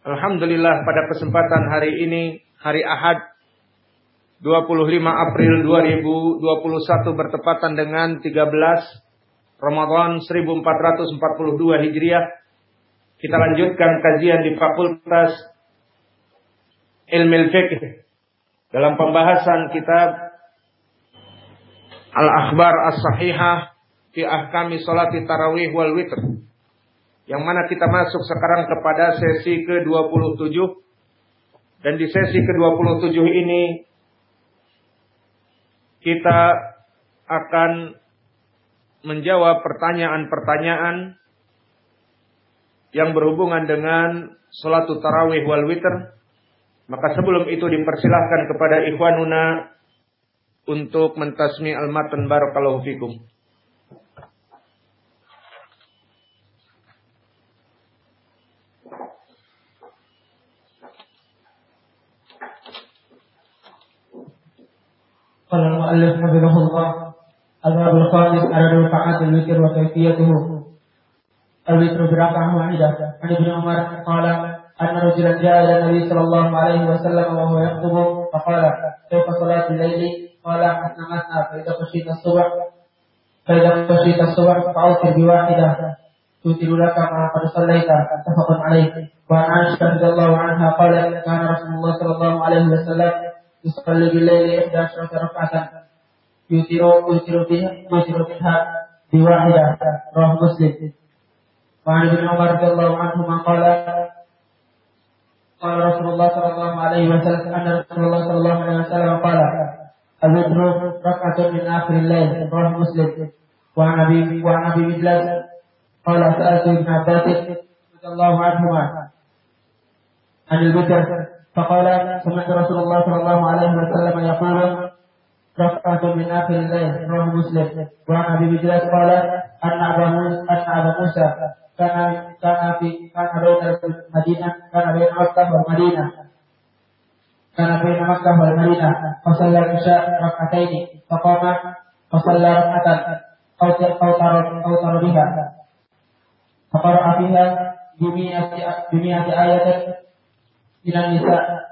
Alhamdulillah pada kesempatan hari ini hari Ahad 25 April 2021 bertepatan dengan 13 Ramadan 1442 Hijriah kita lanjutkan kajian di Fakultas Ilmu Fiqh. Dalam pembahasan kitab Al-Akhbar As-Sahihah fi Ahkami Salati Tarawih wal Witr yang mana kita masuk sekarang kepada sesi ke-27 dan di sesi ke-27 ini kita akan menjawab pertanyaan-pertanyaan yang berhubungan dengan salat tarawih wal witr. Maka sebelum itu dipersilahkan kepada ikhwanuna untuk mentasmi al-matan barakallahu fikum. قال المؤلف حفظه الله الباب الخامس على ركعات الوتر وكيفيته الوتر بركعة واحدة عن ابن عمر قال أن رجلا جاء إلى النبي صلى الله عليه وسلم وهو يخطب فقال كيف صلاة الليل؟ قال مثنى مثنى فإذا خشيت الصبح فإذا خشيت الصبح فأوتر بواحدة توتر لك ما قد صليت متفق عليه وعن عائشة رضي الله عنها قالت كان رسول الله صلى الله عليه وسلم يصلي بالليل إحدى عشرة ركعة يوتر يوتر بها يوتر بها بواحدة رواه مسلم وعن ابن عمر رضي الله عنهما قال قال رسول الله صلى الله عليه وسلم أن رسول الله صلى الله عليه وسلم قال الوتر ركعة من آخر الليل رواه مسلم وعن أبي وعن أبي مجلس قال سألت ابن عباس رضي الله عنهما عن الوتر فقال سمعت رسول الله صلى الله عليه وسلم يقول ركعة من آخر الليل رواه مسلم وعن أبي مجلس قال أن أبا موسى أن أبا موسى كان كان في كان بين المدينة كان بين مكة والمدينة كان بين مكة والمدينة فصلى العشاء ركعتين فقام فصلى ركعة أوتر أوتر أوتر بها فقرأ فيها بمئة بمئة آية من النساء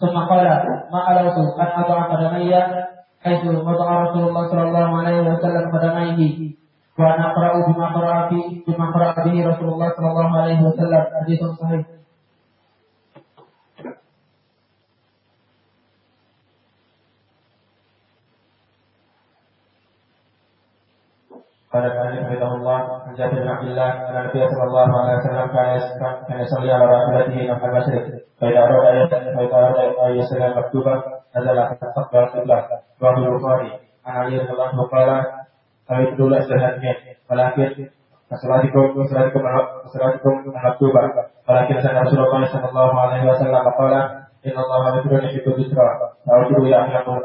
ثم قال ما ألوت أن أضع قدمي حيث وضع رسول الله صلى الله عليه وسلم قدميه وأن أقرأ بما قرأ فيه بما قرأ به رسول الله صلى الله عليه وسلم حديث صحيح قال المؤلف رحمه الله عن جابر بن عبد الله ان النبي صلى الله عليه وسلم كان كان يصلي على راحلته نحو المشرق فاذا اراد ان فاذا اراد ان يصلي مكتوبا نزل فاستقبل القبله رواه البخاري عن علي رضي الله عنه قال kami dulu sehatnya walakin Masalatikum masalatikum masalatikum maktuba walakin sana Rasulullah sallallahu alaihi wasallam qala inna Allah yaqulu yuhibbu dhikra wa yuhibbu ya'lamu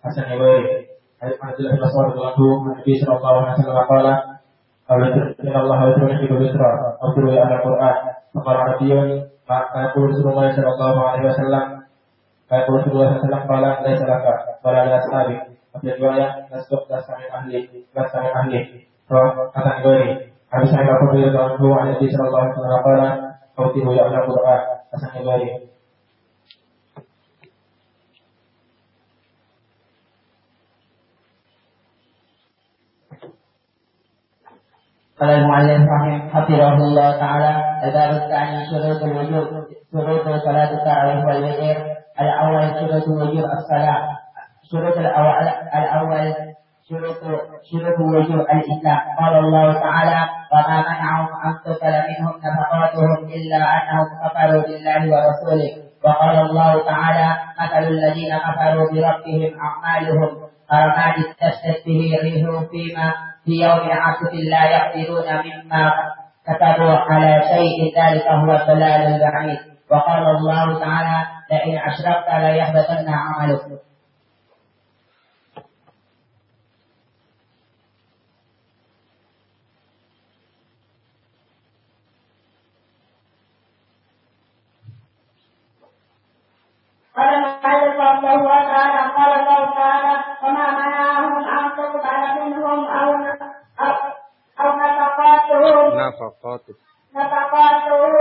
Hasan Yawairi عن عبد الله بن مسعود رضي الله عنه النبي صلى الله عليه وسلم قال ان الله يذكر يحب الذكر اذكروا يا اهل القران فقال عربي فيقول رسول الله صلى الله عليه وسلم فيقول رسول الله صلى الله عليه وسلم قال ليس لك ولا لاصحابك وفي روايه لست لست من اهلي لست من اهلي فحسن غيري عن سعيد رضي الله عنه عن النبي صلى الله عليه وسلم قال اوتروا يا اهل القران حسن غيري قال المعلم حفظه الله تعالى الباب الثاني شروط الوجوب شروط صلاة التراويح والوتر الأول شروط وجوب الصلاة شروط الأول الأول شروط شروط وجوب الإسلام قال الله تعالى وما منعهم أن تقبل منهم نفقاتهم إلا أنهم كفروا بالله ورسوله وقال الله تعالى مثل الذين كفروا بربهم أعمالهم كرماد اشتدت به الريح فيما في يوم عاصف لا يقدرون مما كتبوا على شيء ذلك هو الضلال البعيد. وقال الله تعالى لئن أشركت ليحبطن عملك قال المؤلف رحمه الله تعالى قال الله تعالى وما منعهم ان تقبل منهم او او نفقاتهم نفقاتهم نفقاتهم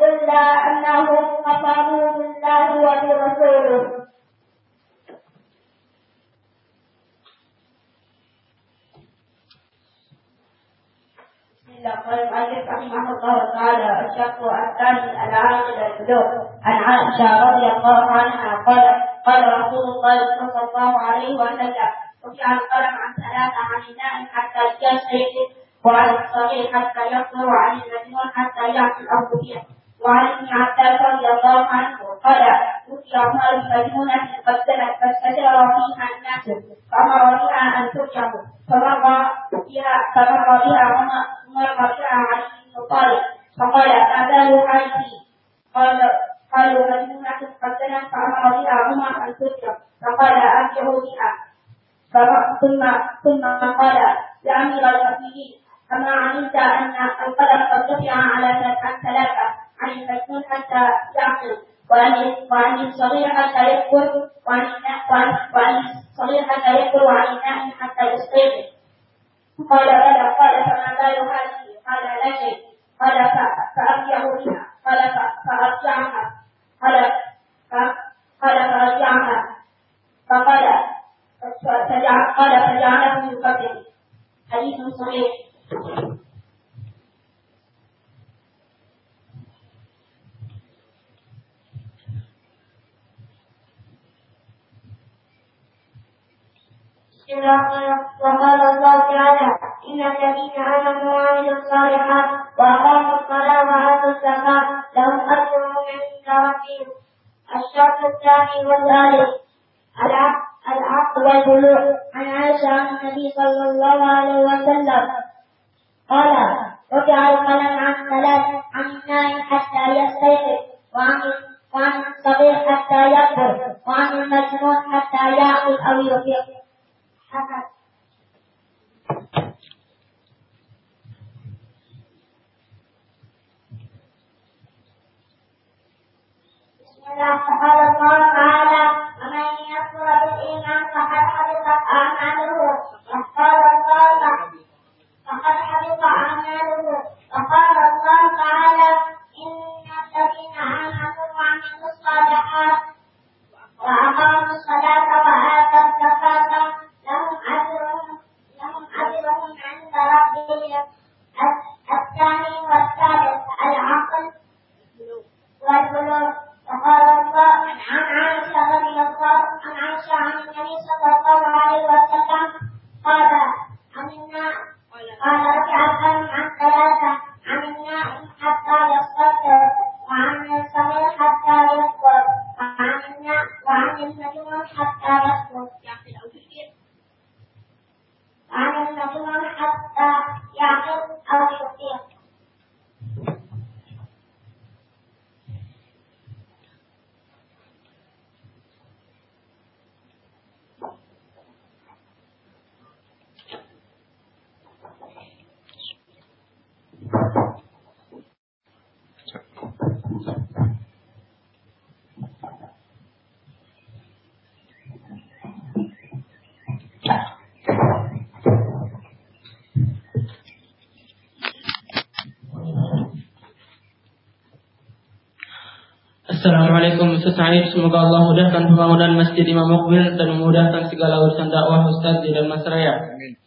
الا انهم كفروا بالله وبرسوله المؤلف رحمه الله تعالى الشق الثاني العاقل البلوغ عن عائشه رضي الله عنها قال قال رسول الله صلى الله عليه وسلم رفع القلم عن ثلاثة عن النائم حتى يستيقظ وعن الصغير حتى يكبر وعن المجنون حتى أو يفيق وعن ابن عباس رضي الله عنه قال أوتي عمر بمجنونة قد سنت فاستشار فيها الناس فأمر بها أن ترجم فمر بها فمر بها عمر مر بها علي بن طالب فقال ما هذه قال قالوا مجنونة قد سنت فأمر بها عمر أن ترجم فقال أرجعوا بها ثم ثم قال يا أمير المؤمنين أما علمت أن القلم قد رفع على ثلاثة عن المجنون حتى يعقل وعن وعن الصغير حتى يكبر وعن وعن وعن الصغير حتى يكبر وعن النائم حتى يستيقظ قال بلى قال فما بال هذه قال لا شيء قال فأرجع بها قال فأرجعها قال قال فأرجعها فقال قال فجعله يكبر حديث صحيح وقال الله تعالى إن الذين آمنوا وعملوا الصالحات وأقاموا الصلاة وآتوا الزكاة لهم أجرهم عند ربهم الشرط الثاني والثالث العقل والبلوغ عن عائشة عن النبي صلى الله عليه وسلم قال رفع القلم عن Assalamualaikum Ustaz Said Semoga Allah mudahkan pembangunan Masjid Imam Mukbil Dan memudahkan segala urusan dakwah Ustaz di dalam Masraya Amin.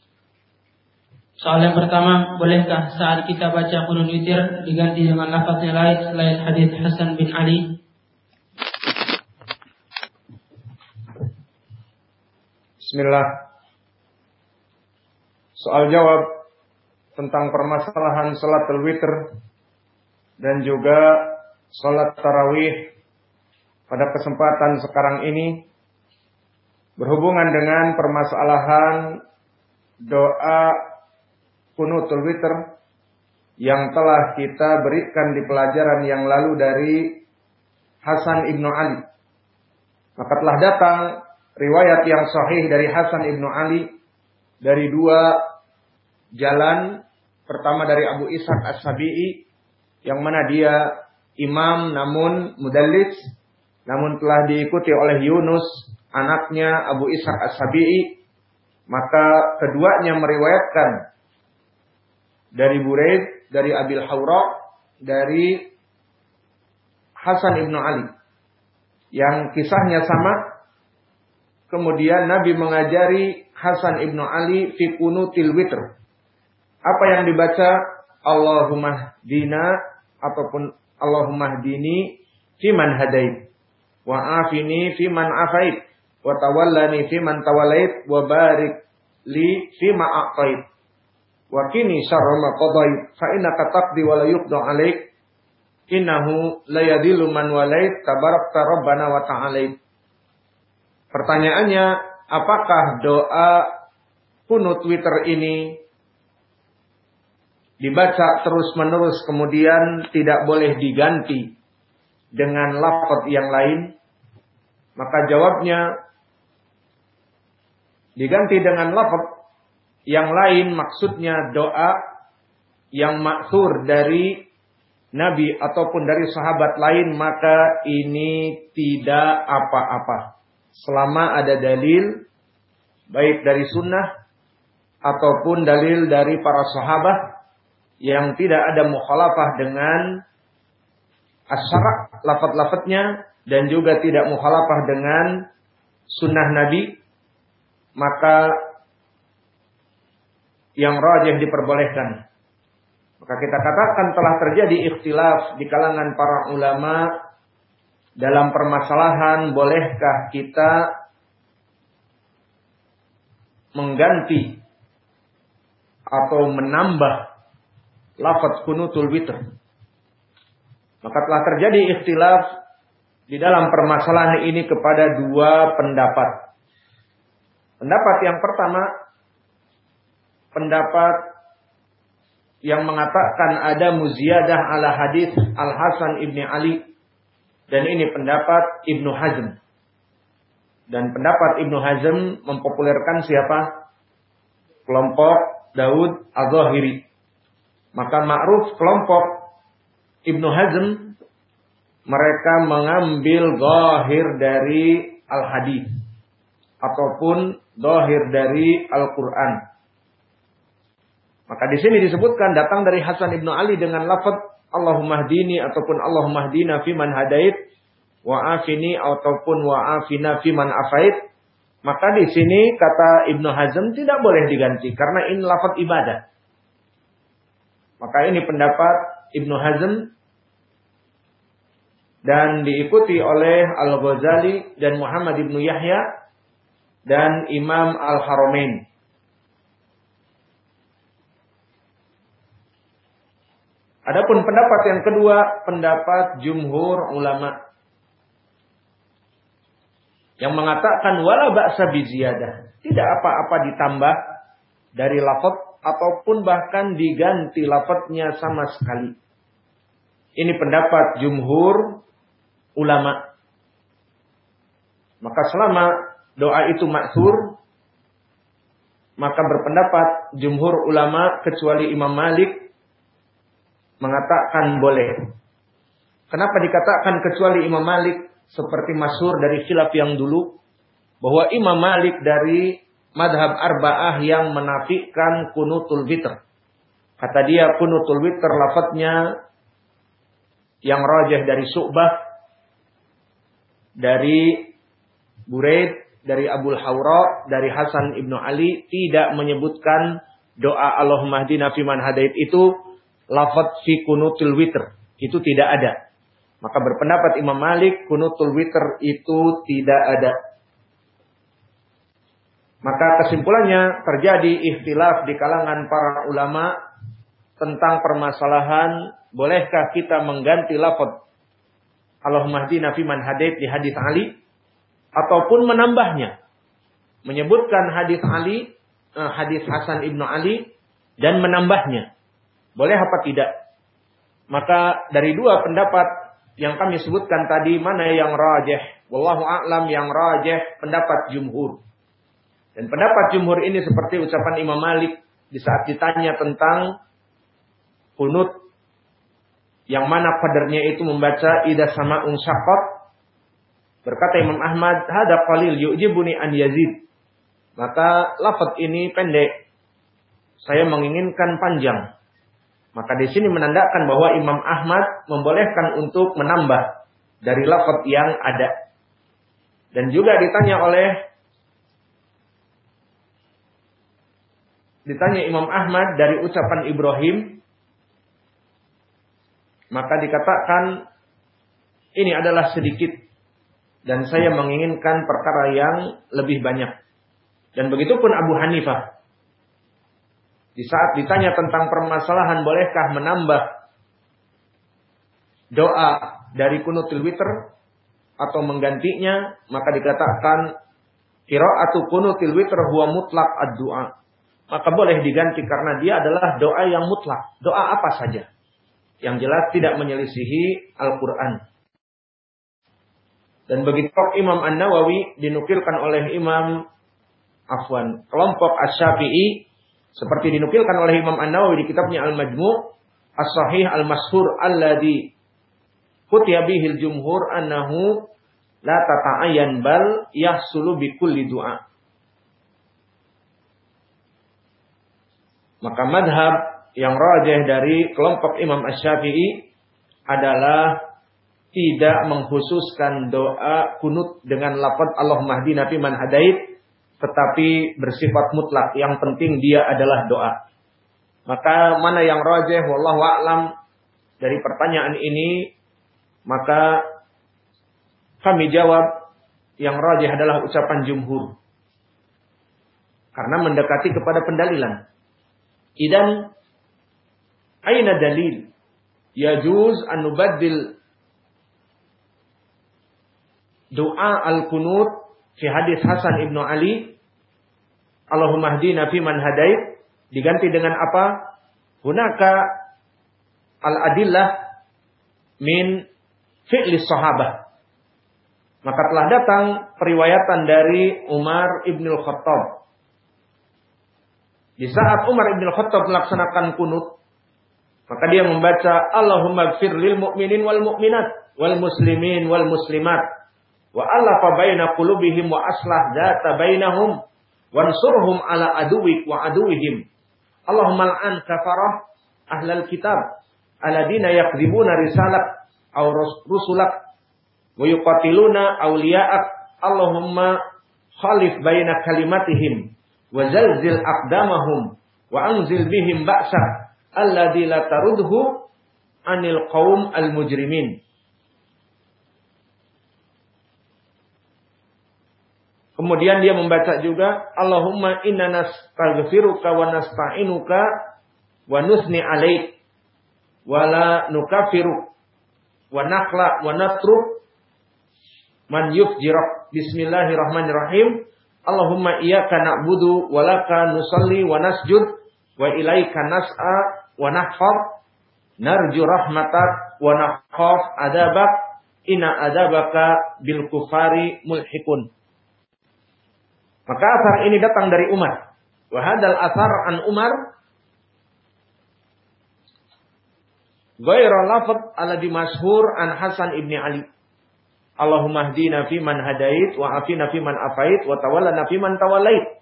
Soal yang pertama Bolehkah saat kita baca kunun witir Diganti dengan lafaz yang lain Selain hadis Hasan bin Ali Bismillah. Soal jawab tentang permasalahan salat witr dan juga salat tarawih pada kesempatan sekarang ini berhubungan dengan permasalahan doa kunutul witr yang telah kita berikan di pelajaran yang lalu dari Hasan ibnu Ali. Maka telah datang riwayat yang sahih dari Hasan ibnu Ali dari dua jalan. Pertama dari Abu Ishaq As-Sabi'i yang mana dia imam namun mudallis namun telah diikuti oleh Yunus anaknya Abu Ishaq As-Sabi'i maka keduanya meriwayatkan dari Buraid dari Abil Hawra dari Hasan ibnu Ali yang kisahnya sama. Kemudian Nabi mengajari Hasan ibnu Ali fi kunutil witr. Apa yang dibaca Allahumma dina ataupun Allahumma dini fi man hadait. Wa afini fi man afait. Wa tawallani fi man tawallait wa barik li fi ma aqait wa kini syarra ma qadait. Fa innaka taqdi wa la yuqda alaik. Innahu layadilu man walait. Tabarakta rabbana wa ta'alait. Pertanyaannya, apakah doa kunut Twitter ini dibaca terus-menerus kemudian tidak boleh diganti dengan lafaz yang lain? Maka jawabnya diganti dengan lafaz yang lain maksudnya doa yang maksur dari Nabi ataupun dari sahabat lain maka ini tidak apa-apa. Selama ada dalil baik dari sunnah ataupun dalil dari para sahabat yang tidak ada mukhalafah dengan asyara lafat-lafatnya dan juga tidak mukhalafah dengan sunnah Nabi maka yang rajih diperbolehkan. Maka kita katakan telah terjadi ikhtilaf di kalangan para ulama dalam permasalahan bolehkah kita mengganti atau menambah lafaz kunutul witr. Maka telah terjadi ikhtilaf di dalam permasalahan ini kepada dua pendapat. Pendapat yang pertama, pendapat yang mengatakan ada muziyadah ala hadis Al Hasan ibni Ali dan ini pendapat Ibnu Hazm dan pendapat Ibnu Hazm mempopulerkan siapa kelompok Daud Az-Zahiri maka ma'ruf kelompok Ibnu Hazm mereka mengambil zahir dari al-hadis ataupun zahir dari Al-Qur'an maka di sini disebutkan datang dari Hasan ibnu Ali dengan lafaz Allahumma hdini ataupun Allahumma hdina man hadait wa afini ataupun wa afina man afait. Maka di sini kata Ibnu Hazm tidak boleh diganti karena ini lafaz ibadah. Maka ini pendapat Ibnu Hazm dan diikuti oleh Al-Ghazali dan Muhammad Ibnu Yahya dan Imam Al-Haramain. Adapun pendapat yang kedua, pendapat jumhur ulama yang mengatakan wala ba'sa biziyadah. Tidak apa-apa ditambah dari lafaz ataupun bahkan diganti lafaznya sama sekali. Ini pendapat jumhur ulama. Maka selama doa itu maksur, maka berpendapat jumhur ulama kecuali Imam Malik mengatakan boleh. Kenapa dikatakan kecuali Imam Malik seperti masyur dari khilaf yang dulu bahwa Imam Malik dari madhab arba'ah yang menafikan kunutul witr. Kata dia kunutul witr lafadznya yang rajah dari Su'bah dari Buraid dari Abul Hawra dari Hasan Ibnu Ali tidak menyebutkan doa Allahumma hdina fiman hadait itu lafaz fi kunutul witr. Itu tidak ada. Maka berpendapat Imam Malik kunutul witr itu tidak ada. Maka kesimpulannya terjadi ikhtilaf di kalangan para ulama tentang permasalahan bolehkah kita mengganti lafaz Allahumma hdina fiman hadait di hadis Ali ataupun menambahnya menyebutkan hadis Ali eh, hadis Hasan Ibnu Ali dan menambahnya Boleh apa tidak? Maka dari dua pendapat yang kami sebutkan tadi mana yang rajih? Wallahu a'lam yang rajih pendapat jumhur. Dan pendapat jumhur ini seperti ucapan Imam Malik di saat ditanya tentang kunut yang mana kadernya itu membaca ida sama unsakot berkata Imam Ahmad hada qalil yu'jibuni an Yazid. Maka lafaz ini pendek. Saya menginginkan panjang. Maka di sini menandakan bahwa Imam Ahmad membolehkan untuk menambah dari lafaz yang ada. Dan juga ditanya oleh ditanya Imam Ahmad dari ucapan Ibrahim maka dikatakan ini adalah sedikit dan saya menginginkan perkara yang lebih banyak. Dan begitu pun Abu Hanifah. Di saat ditanya tentang permasalahan bolehkah menambah doa dari kunutul witr atau menggantinya, maka dikatakan atau kunutil witr huwa mutlak ad-du'a. Maka boleh diganti karena dia adalah doa yang mutlak. Doa apa saja yang jelas tidak menyelisihi Al-Quran. Dan begitu Imam An-Nawawi dinukilkan oleh Imam Afwan, kelompok Asy-Syafi'i seperti dinukilkan oleh Imam An-Nawawi di kitabnya Al-Majmu' As-Sahih Al-Mashhur alladhi kutiya bihil jumhur annahu la tata'ayyan bal yahsulu bi kulli du'a. Maka madhab yang rajih dari kelompok Imam Ash-Syafi'i adalah tidak mengkhususkan doa kunut dengan lafaz Allah mahdi nabi man hadait tetapi bersifat mutlak. Yang penting dia adalah doa. Maka mana yang rajih wallahu a'lam dari pertanyaan ini maka kami jawab yang rajih adalah ucapan jumhur. Karena mendekati kepada pendalilan idan Aina dalil? Yajuz an nubaddil doa al-kunut fi hadis Hasan ibnu Ali Allahumma hdina fi man hadait diganti dengan apa? Hunaka al-adillah min fi'li sahabah. Maka telah datang periwayatan dari Umar ibn Khattab. Di saat Umar ibn Khattab melaksanakan kunut, maka dia membaca Allahumma gfir lil mu'minin wal mu'minat wal muslimin wal muslimat wa allafa baina qulubihim wa aslah data bainahum wansurhum ala aduwik wa aduwihim. Allahumma al'an kafarah ahlal kitab aladina yakdzibuna risalat aw rusulak wa yuqatiluna awliya'ak. Allahumma khalif baina kalimatihim wa zalzil aqdamahum wa anzil bihim ba'sak alladzi la tarudhu anil qaum al mujrimin. Kemudian dia membaca juga Allahumma inna nastaghfiruka wa nasta'inuka wa nusni alaik wa la nukafiru wa nakhla wa natruk man yufjirak bismillahirrahmanirrahim Allahumma iyyaka na'budu wa laka nusalli wa nasjud wa ilaika nas'a wa nahfaz narju rahmatak wa nakhaf adabak inna adabaka bil kufari mulhikun. Maka asar ini datang dari Umar. Wa hadal asar an Umar Gairah lafad ala dimashhur an Hasan ibni Ali. Allahumma hdina fi man hadait wa afina fi man afait wa tawallana fi man tawallait.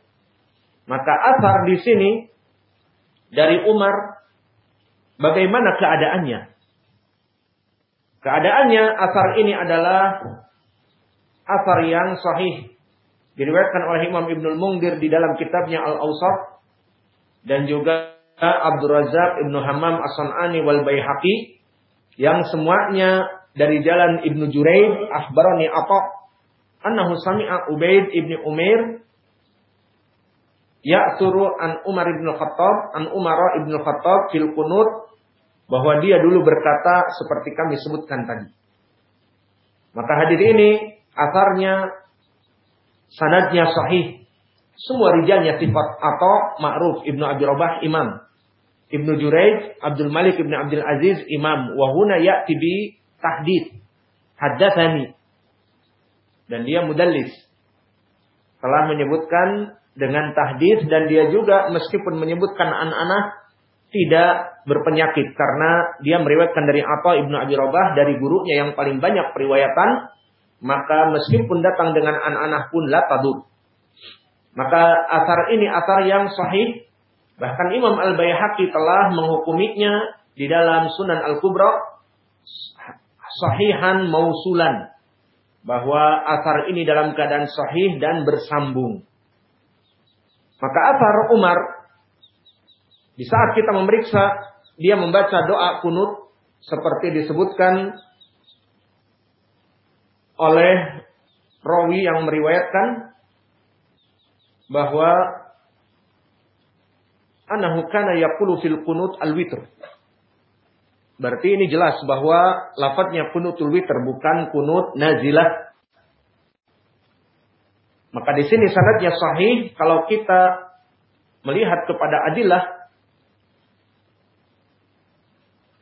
Maka asar di sini dari Umar Bagaimana keadaannya? Keadaannya asar ini adalah asar yang sahih. Diriwayatkan oleh Imam Ibnul Mungdir di dalam kitabnya Al-Awsat dan juga Abdul Razak Ibnu Hammam As-San'ani wal Baihaqi yang semuanya dari jalan Ibnu Juraid akhbarani apa annahu sami'a Ubaid ibni Umair ya'turu an Umar ibn Khattab an Umar ibn Khattab fil kunut bahwa dia dulu berkata seperti kami sebutkan tadi. Maka hadis ini asarnya sanadnya sahih. Semua rijalnya sifat atau ma'ruf Ibnu Abi Rabah imam. Ibnu Juraij, Abdul Malik Ibnu Abdul Aziz imam wa huna ya'ti tahdid. Haddatsani. Dan dia mudallis. Telah menyebutkan dengan tahdid dan dia juga meskipun menyebutkan anak-anak tidak berpenyakit karena dia meriwayatkan dari apa Ibnu Abi Robah dari gurunya yang paling banyak periwayatan maka meskipun datang dengan anak-anak pun la. Maka asar ini asar yang sahih bahkan Imam Al-Baihaqi telah menghukuminya di dalam Sunan Al-Kubra sahihan mausulan bahwa asar ini dalam keadaan sahih dan bersambung. Maka asar Umar di saat kita memeriksa, dia membaca doa kunut seperti disebutkan oleh rawi yang meriwayatkan bahwa anahu kana yaqulu fil kunut al-witr. Berarti ini jelas bahwa lafadznya kunutul witr bukan kunut nazilah. Maka di sini sanadnya sahih kalau kita melihat kepada adilah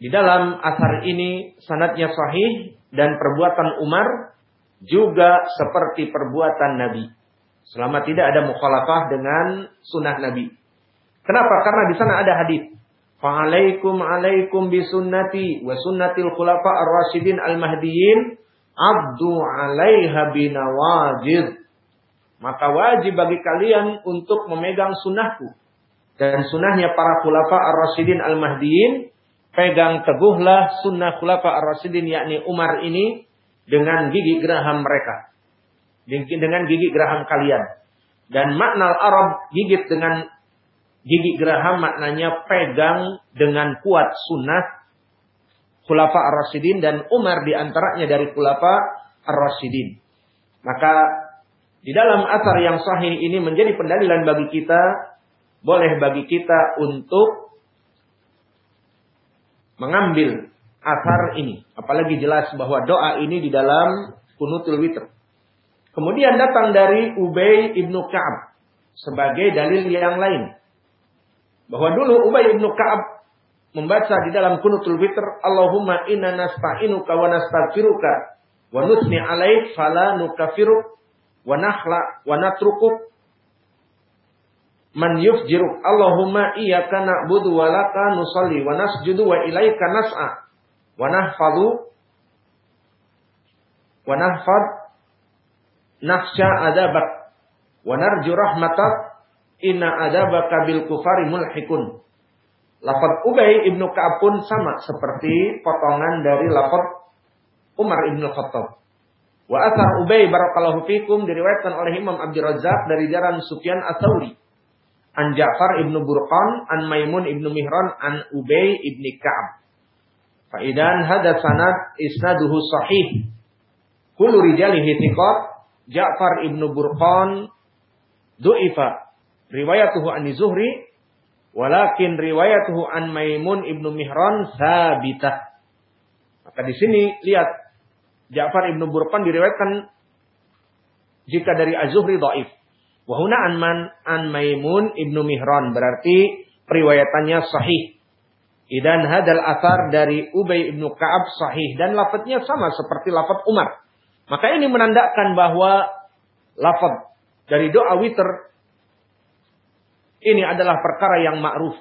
di dalam asar ini sanatnya sahih dan perbuatan Umar juga seperti perbuatan Nabi. Selama tidak ada mukhalafah dengan sunnah Nabi. Kenapa? Karena di sana ada hadis. Fa'alaikum alaikum bisunnati wa sunnatil khulafa ar-rasyidin al-mahdiyyin abdu 'alaiha binawajid. Maka wajib bagi kalian untuk memegang sunnahku dan sunnahnya para khulafa ar-rasyidin al-mahdiyyin pegang teguhlah sunnah khulafa ar-rasyidin yakni Umar ini dengan gigi geraham mereka. Dengan gigi geraham kalian. Dan makna Arab gigit dengan gigi geraham maknanya pegang dengan kuat sunnah khulafa ar-rasyidin dan Umar di antaranya dari khulafa ar-rasyidin. Maka di dalam asar yang sahih ini menjadi pendalilan bagi kita, boleh bagi kita untuk mengambil asar ini. Apalagi jelas bahwa doa ini di dalam kunutul witr. Kemudian datang dari Ubay ibnu Ka'ab sebagai dalil yang lain. Bahwa dulu Ubay ibnu Ka'ab membaca di dalam kunutul witr Allahumma inna nasta'inuka wa nastaghfiruka wa nusni alaik fala nukafiruk wa nakhla wa natrukuk man yufjiruk Allahumma iyyaka na'budu wa laka nusalli wa nasjudu wa ilaika nas'a wa nahfadu wa nahfad nakhsha adabak wa narju rahmatak inna adabaka bil kufari mulhikun Lafaz Ubay ibnu Ka'ab pun sama seperti potongan dari lafaz Umar ibnu Khattab. Wa athar Ubay barakallahu fikum diriwayatkan oleh Imam Abdul Razak dari jalan Sufyan Ats-Tsauri an Ja'far ibnu Burqan, an Maimun ibnu Mihran, an Ubay ibni Ka'ab. Faidan hada sanad isnaduhu sahih. Kullu rijalihi thiqat. Ja'far ibnu Burqan du'ifa. Riwayatuhu an Zuhri. Walakin riwayatuhu an Maimun ibnu Mihran sabitah. Maka di sini lihat Ja'far ibnu Burqan diriwayatkan jika dari Az-Zuhri dhaif. Wahuna anman an Maimun ibnu Mihran berarti periwayatannya sahih. Idan hadal asar dari Ubay ibnu Kaab sahih dan lafadznya sama seperti lafadz Umar. Maka ini menandakan bahwa lafadz dari doa witr ini adalah perkara yang ma'ruf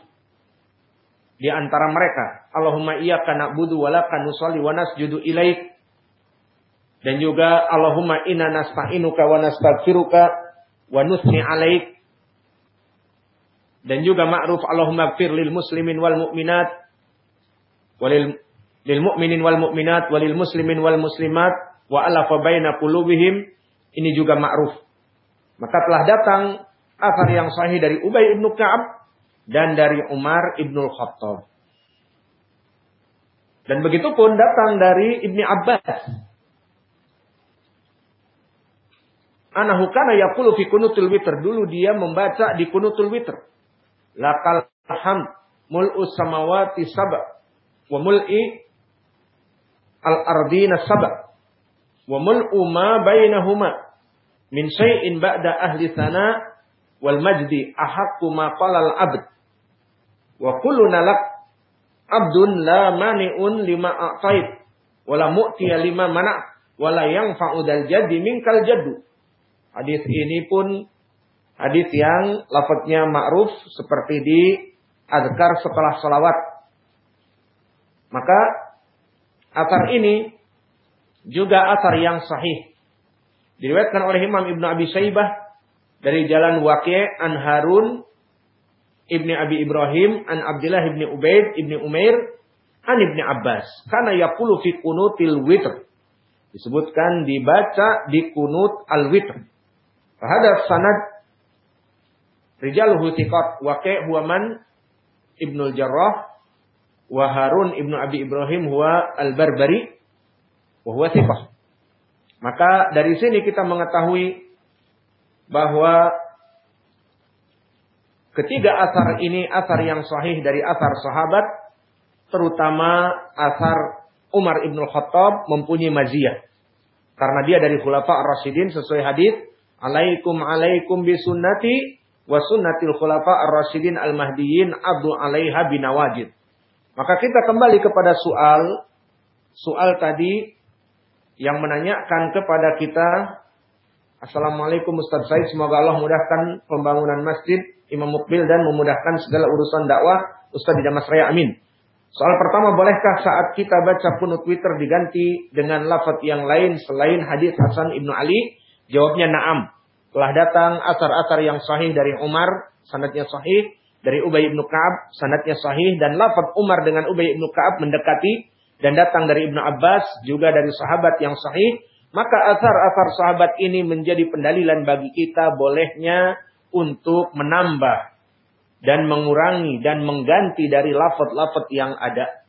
di antara mereka. Allahumma iyyaka na'budu wa laka nusalli wa nasjudu ilaik. Dan juga Allahumma inna nasta'inuka wa nastaghfiruka wa nusni alaik dan juga ma'ruf Allahumma gfir lil muslimin wal mu'minat walil lil mu'minin wal mu'minat walil muslimin wal muslimat wa alafa baina qulubihim ini juga ma'ruf maka telah datang asar yang sahih dari Ubay ibnu Ka'ab dan dari Umar ibnu Khattab dan begitu pun datang dari Ibni Abbas Anahu kana yaqulu fi kunutul witr. Dulu dia membaca di kunutul witr. Lakal ham mul'u samawati saba. Wa mul'i al-ardina saba. Wa mul'u ma bainahuma. Min syai'in ba'da ahli sana wal majdi ahaqqu ma qala al-abd. Wa kullu nalak abdun la mani'un lima a'tait wala mu'tiya lima mana' wala yang fa'udal jadi minkal jaddu. Hadis ini pun hadis yang lafadznya ma'ruf seperti di azkar setelah salawat. Maka asar ini juga asar yang sahih. Diriwayatkan oleh Imam Ibnu Abi Syaibah dari jalan Waqi' an Harun Ibni Abi Ibrahim an Abdullah ibni Ubaid ibni Umair an Ibni Abbas. Karena yakulu fi kunutil witr. Disebutkan dibaca di kunut al-witr. Hadap sanad rijaluhu thiqat waqi' huwa man Ibnu Jarrah wa Harun Ibnu Abi Ibrahim huwa al-Barbari wa huwa thiqah. Maka dari sini kita mengetahui bahwa ketiga asar ini asar yang sahih dari asar sahabat terutama asar Umar Ibn Khattab mempunyai maziyah. Karena dia dari khulafa ar-rasyidin sesuai hadis alaikum alaikum bisunnati wa sunnatil khulafa ar-rasyidin al-mahdiyyin abdu alaiha binawajid. Maka kita kembali kepada soal soal tadi yang menanyakan kepada kita Assalamualaikum Ustaz Said, semoga Allah mudahkan pembangunan masjid, Imam Mukbil dan memudahkan segala urusan dakwah Ustaz di Damas Raya. Amin. Soal pertama, bolehkah saat kita baca kunut Twitter diganti dengan lafaz yang lain selain hadis Hasan Ibnu Ali? Jawabnya na'am. Telah datang asar-asar yang sahih dari Umar, sanadnya sahih. Dari Ubay Ibnu Ka'ab, sanadnya sahih. Dan lafaz Umar dengan Ubay Ibnu Ka'ab mendekati. Dan datang dari Ibnu Abbas, juga dari sahabat yang sahih maka asar-asar sahabat ini menjadi pendalilan bagi kita bolehnya untuk menambah dan mengurangi dan mengganti dari lafaz-lafaz yang ada.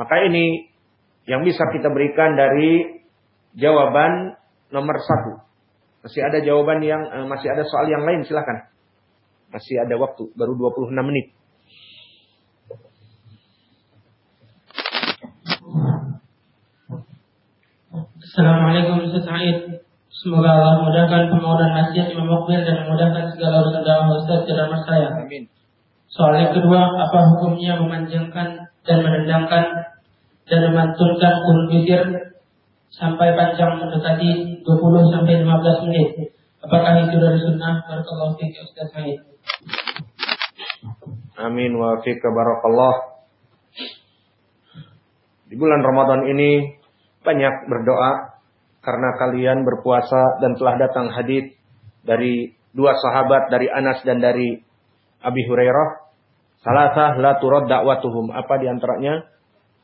Maka ini yang bisa kita berikan dari jawaban nomor satu. Masih ada jawaban yang eh, masih ada soal yang lain silahkan. Masih ada waktu baru 26 menit. Assalamualaikum Ustaz Said. Semoga Allah mudahkan pembangunan masjid Imam Mukbil dan memudahkan segala urusan dakwah Ustaz dalam saya. Amin. Soal yang kedua, apa hukumnya memanjangkan dan menendangkan dan memantulkan kunut witir sampai panjang mendekati 20 sampai 15 menit? Apakah itu dari sunnah? Barakallahu fiik Ustaz Said. Amin wa fiik barakallah. Di bulan Ramadan ini banyak berdoa karena kalian berpuasa dan telah datang hadis dari dua sahabat dari Anas dan dari Abi Hurairah. Salasah la turad da'watuhum. Apa di antaranya?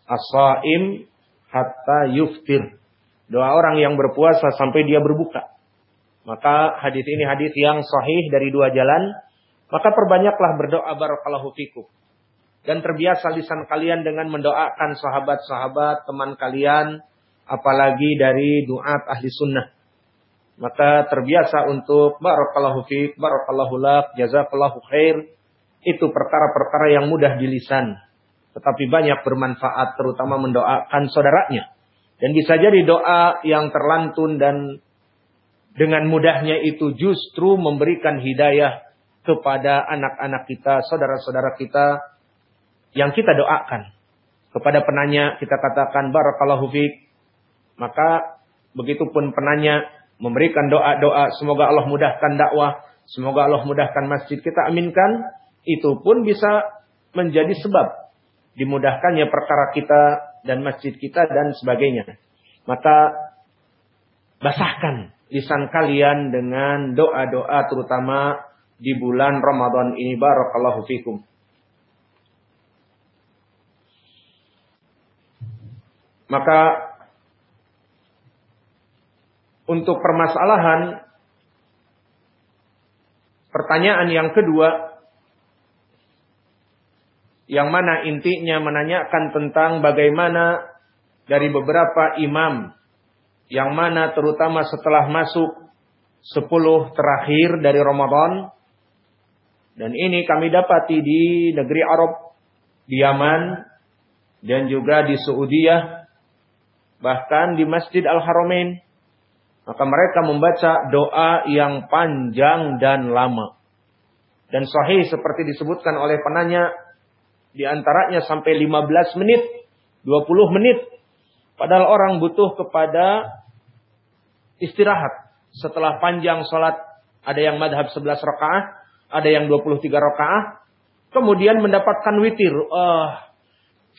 As-saim hatta yuftir. Doa orang yang berpuasa sampai dia berbuka. Maka hadis ini hadis yang sahih dari dua jalan. Maka perbanyaklah berdoa barakallahu fikum. Dan terbiasa lisan kalian dengan mendoakan sahabat-sahabat, teman kalian, apalagi dari duat ahli sunnah. Maka terbiasa untuk barakallahu fiik, barakallahu lak, jazakallahu khair. Itu perkara-perkara yang mudah di lisan. Tetapi banyak bermanfaat terutama mendoakan saudaranya. Dan bisa jadi doa yang terlantun dan dengan mudahnya itu justru memberikan hidayah kepada anak-anak kita, saudara-saudara kita yang kita doakan. Kepada penanya kita katakan barakallahu fiik, maka begitupun penanya memberikan doa-doa semoga Allah mudahkan dakwah, semoga Allah mudahkan masjid kita aminkan, itu pun bisa menjadi sebab dimudahkannya perkara kita dan masjid kita dan sebagainya. Maka basahkan lisan kalian dengan doa-doa terutama di bulan Ramadan ini barakallahu fikum. Maka untuk permasalahan pertanyaan yang kedua yang mana intinya menanyakan tentang bagaimana dari beberapa imam yang mana terutama setelah masuk sepuluh terakhir dari Ramadan dan ini kami dapati di negeri Arab di Yaman dan juga di Saudiyah bahkan di Masjid Al-Haramain maka mereka membaca doa yang panjang dan lama. Dan sahih seperti disebutkan oleh penanya Di antaranya sampai 15 menit, 20 menit. Padahal orang butuh kepada istirahat. Setelah panjang sholat, ada yang madhab 11 rakaah, ada yang 23 rakaah. Kemudian mendapatkan witir. Uh,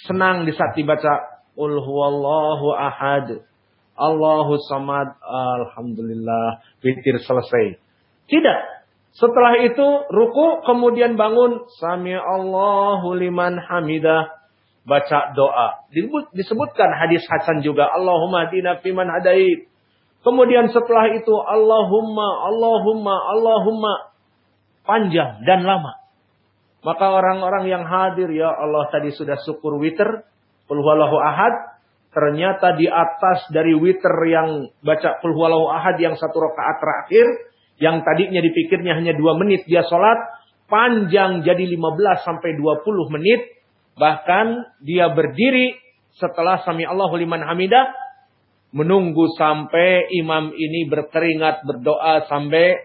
senang di saat dibaca. Ul huwallahu ahad. Allahu samad. Alhamdulillah. Witir selesai. Tidak. Setelah itu ruku kemudian bangun. Sami Allahu liman hamidah. Baca doa. Disebutkan hadis Hasan juga. Allahumma dina fiman hadait. Kemudian setelah itu Allahumma, Allahumma, Allahumma. Panjang dan lama. Maka orang-orang yang hadir, ya Allah tadi sudah syukur witer. Pulhuwalahu ahad. Ternyata di atas dari witer yang baca pulhuwalahu ahad yang satu rakaat terakhir. Yang tadinya dipikirnya hanya dua menit dia sholat. Panjang jadi 15 sampai 20 menit. Bahkan dia berdiri setelah sami Allahu liman hamidah. Menunggu sampai imam ini berkeringat berdoa sampai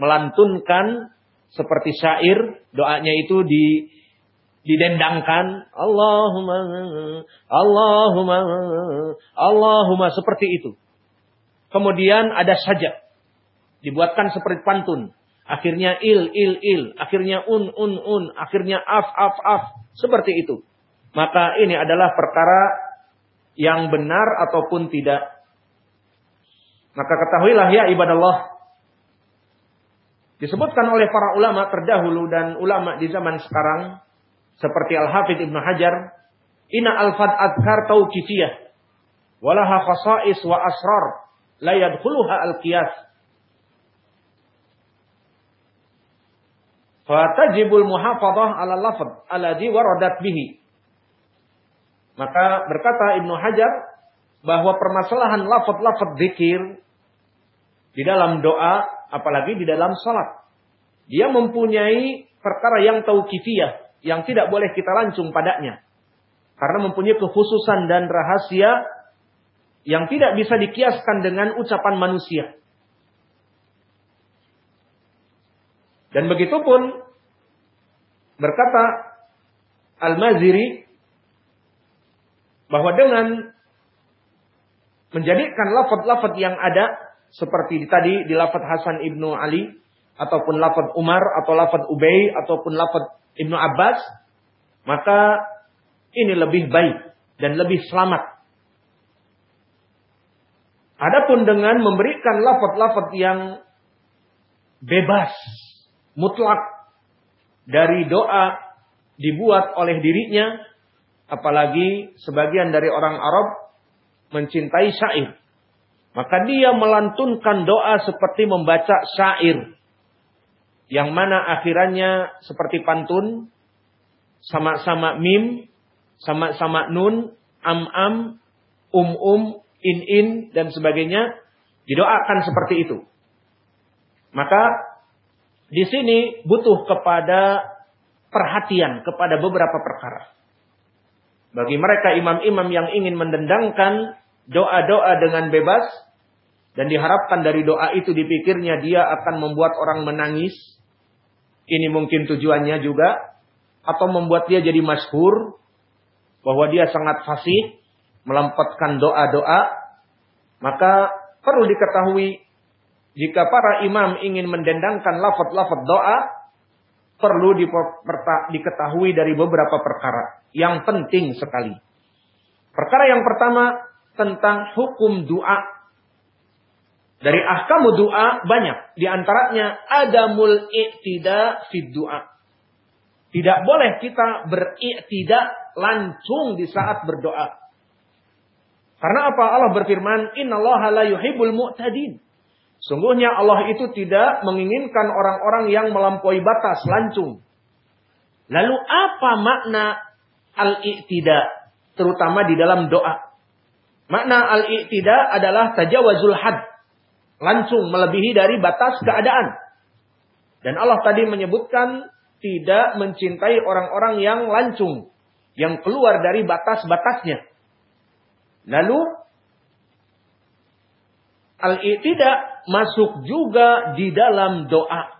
melantunkan seperti syair, doanya itu di didendangkan Allahumma Allahumma Allahumma seperti itu. Kemudian ada saja dibuatkan seperti pantun. Akhirnya il il il, akhirnya un un un, akhirnya af af af, seperti itu. Maka ini adalah perkara yang benar ataupun tidak. Maka ketahuilah ya ibadah Allah Disebutkan oleh para ulama terdahulu dan ulama di zaman sekarang seperti Al-Hafidh Ibnu Hajar, "Inna al-fad adkar tauqifiyah walaha khasa'is wa asrar la yadkhuluha al-qiyas." Fatajibul muhafadah ala lafad alladhi waradat bihi. Maka berkata Ibnu Hajar bahwa permasalahan lafad-lafad zikir di dalam doa apalagi di dalam salat. Dia mempunyai perkara yang tauqifiyah yang tidak boleh kita lancung padanya. Karena mempunyai kekhususan dan rahasia yang tidak bisa dikiaskan dengan ucapan manusia. Dan begitu pun berkata Al-Maziri bahwa dengan menjadikan lafad-lafad yang ada seperti tadi di lafad Hasan ibnu Ali ataupun lafad Umar atau lafad Ubay ataupun lafad ibnu Abbas maka ini lebih baik dan lebih selamat. Adapun dengan memberikan lafad-lafad yang bebas, mutlak dari doa dibuat oleh dirinya, apalagi sebagian dari orang Arab mencintai syair. Maka dia melantunkan doa seperti membaca syair. Yang mana akhirannya seperti pantun. Sama-sama mim. Sama-sama nun. Am-am. Um-um. In-in. Dan sebagainya. Didoakan seperti itu. Maka di sini butuh kepada perhatian kepada beberapa perkara. Bagi mereka imam-imam yang ingin mendendangkan doa-doa dengan bebas, dan diharapkan dari doa itu dipikirnya dia akan membuat orang menangis. Ini mungkin tujuannya juga. Atau membuat dia jadi masyhur. Bahwa dia sangat fasih. Melampatkan doa-doa. Maka perlu diketahui. Jika para imam ingin mendendangkan lafad-lafad doa. Perlu diketahui dari beberapa perkara. Yang penting sekali. Perkara yang pertama tentang hukum doa dari ahkamu doa banyak. Di antaranya adamul iktida fid doa. Tidak boleh kita beriktida lancung di saat berdoa. Karena apa? Allah berfirman, Innallaha la yuhibbul mu'tadin. Sungguhnya Allah itu tidak menginginkan orang-orang yang melampaui batas lancung. Lalu apa makna al-iktida? Terutama di dalam doa. Makna al-iktida adalah tajawazul had langsung melebihi dari batas keadaan. Dan Allah tadi menyebutkan tidak mencintai orang-orang yang lancung, yang keluar dari batas-batasnya. Lalu al tidak masuk juga di dalam doa.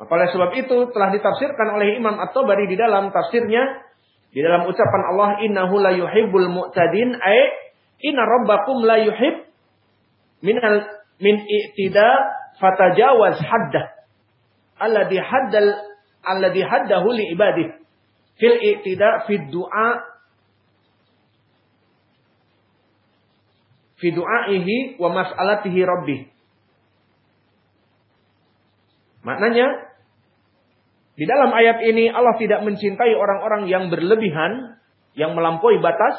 Oleh sebab itu telah ditafsirkan oleh Imam At-Tabari di dalam tafsirnya di dalam ucapan Allah innahu la yuhibbul mu'tadin ay inna rabbakum la yuhib minal min i'tida fatajawaz haddah alladhi haddal alladhi haddahu li ibadih fil i'tida fid du'a fi du'aihi wa mas'alatihi rabbih. Maknanya di dalam ayat ini Allah tidak mencintai orang-orang yang berlebihan, yang melampaui batas.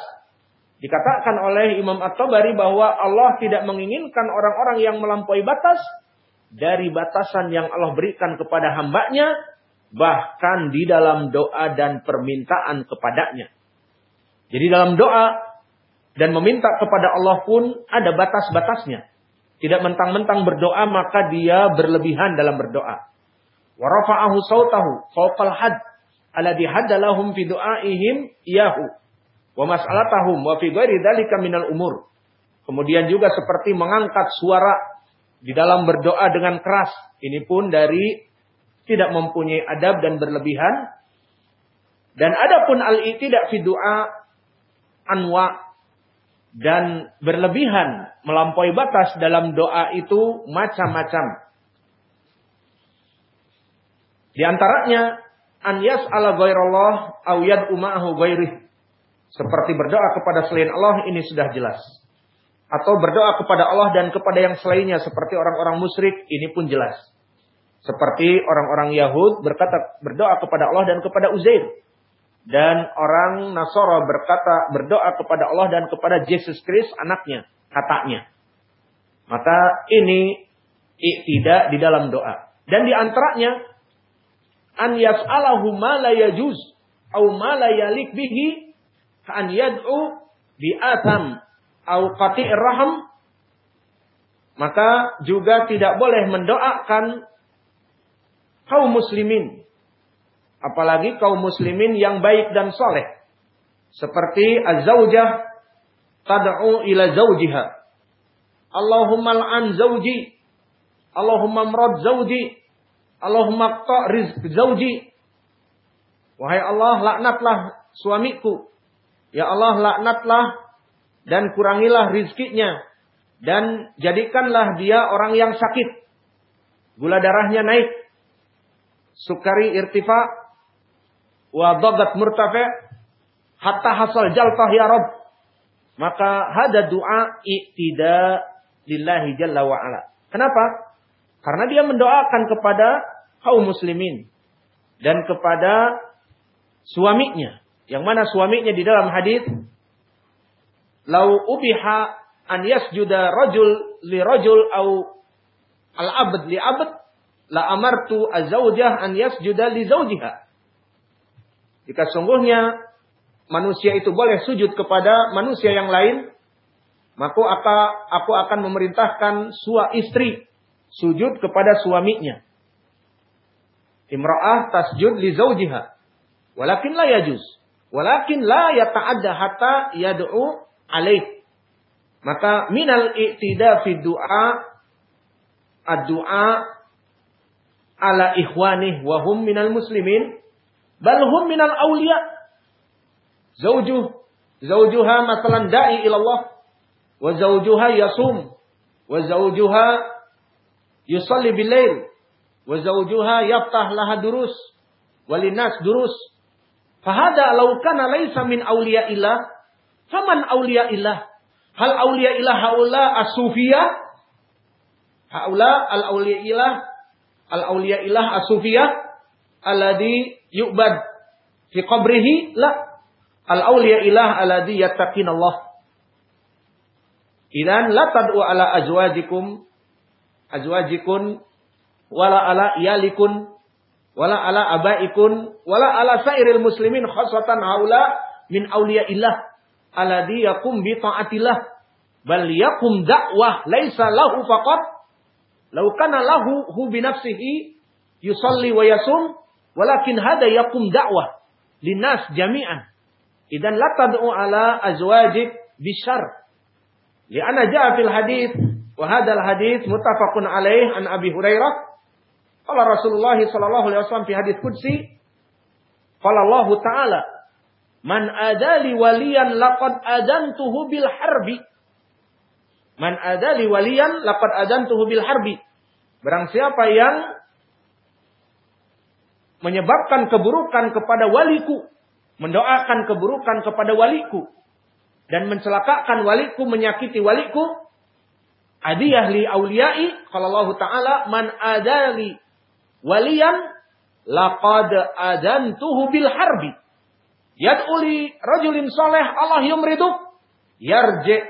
Dikatakan oleh Imam At-Tabari bahwa Allah tidak menginginkan orang-orang yang melampaui batas dari batasan yang Allah berikan kepada hambanya, bahkan di dalam doa dan permintaan kepadanya. Jadi dalam doa dan meminta kepada Allah pun ada batas-batasnya. Tidak mentang-mentang berdoa maka dia berlebihan dalam berdoa. Wa rafa'ahu sautahu fawqal had alladhi haddalahum fi du'aihim iyahu wa mas'alatahum wa fi ghairi dzalika minal umur. Kemudian juga seperti mengangkat suara di dalam berdoa dengan keras. Ini pun dari tidak mempunyai adab dan berlebihan. Dan adapun al-i'tida fi du'a anwa dan berlebihan melampaui batas dalam doa itu macam-macam. Di antaranya an yas'ala ghairallah aw yad'u ma'ahu ghairih. Seperti berdoa kepada selain Allah ini sudah jelas. Atau berdoa kepada Allah dan kepada yang selainnya seperti orang-orang musyrik ini pun jelas. Seperti orang-orang Yahud berkata berdoa kepada Allah dan kepada Uzair dan orang Nasoro berkata berdoa kepada Allah dan kepada Yesus Kristus anaknya katanya maka ini tidak di dalam doa dan di antaranya an yas'alahu ma la yajuz au ma la yalik bihi an yad'u bi atham au qati'ir raham maka juga tidak boleh mendoakan kaum muslimin Apalagi kaum muslimin yang baik dan soleh. Seperti az-zawjah tad'u ila zawjiha. Allahumma al'an zawji. Allahumma mrad zawji. Allahumma qta' rizq zawji. Wahai Allah, laknatlah suamiku. Ya Allah, laknatlah dan kurangilah rizkinya. Dan jadikanlah dia orang yang sakit. Gula darahnya naik. Sukari irtifa wa dagat murtafi hatta hasal jaltah ya Rabb. Maka hada doa iktida lillahi jalla wa ala. Kenapa? Karena dia mendoakan kepada kaum muslimin dan kepada suaminya. Yang mana suaminya di dalam hadis lau ubiha an yasjuda rajul li rajul au al abd li abd la amartu azawjah an yasjuda li zawjiha. Jika sungguhnya manusia itu boleh sujud kepada manusia yang lain, maka aku akan memerintahkan sua istri sujud kepada suaminya. Imra'ah tasjud li zawjiha. Walakin la yajuz. Walakin la yata'adda hatta yad'u alaih. Maka minal i'tida fi du'a ad-du'a ala ikhwanih wa hum minal muslimin Bal hum minal awliya. Zawjuh. Zawjuha masalan da'i ilallah. Wa zawjuha yasum. Wa zawjuha yusalli bilail. Wa zawjuha yaftah laha durus. Walinas durus. Fahada law kana laysa min awliya ilah. Faman awliya ilah. Hal awliya ilah haula as-sufiyah. Haula al-awliya ilah. Al-awliya ilah as-sufiyah alladhi yu'bad fi qabrihi la al awliya ilah alladhi yattaqin Allah idan la tad'u ala azwajikum azwajikun wala ala iyalikum wala ala abaikun wala ala sairil muslimin khasatan haula min awliya ilah alladhi yakum bi ta'atillah bal yakum da'wah laisa lahu faqat law kana lahu hu bi nafsihi yusalli wa yasum Walakin hada yakum dakwah linas jami'an. Idan la tad'u ala azwajik bisyar. Lianna ja'a fil hadith wa hadal hadith muttafaqun alaih an Abi Hurairah Kalau Rasulullah sallallahu alaihi wasallam fi hadis qudsi, qala Allah taala, "Man adali waliyan laqad adantuhu bil harbi." Man adali waliyan laqad adantuhu bil harbi. Barang siapa yang menyebabkan keburukan kepada waliku, mendoakan keburukan kepada waliku dan mencelakakan waliku, menyakiti waliku, adiyah li auliyai, kalau Allah Ta'ala, man adali waliyan, laqad adantuhu bil harbi. Yad'uli rajulin soleh Allah yumriduk, yarji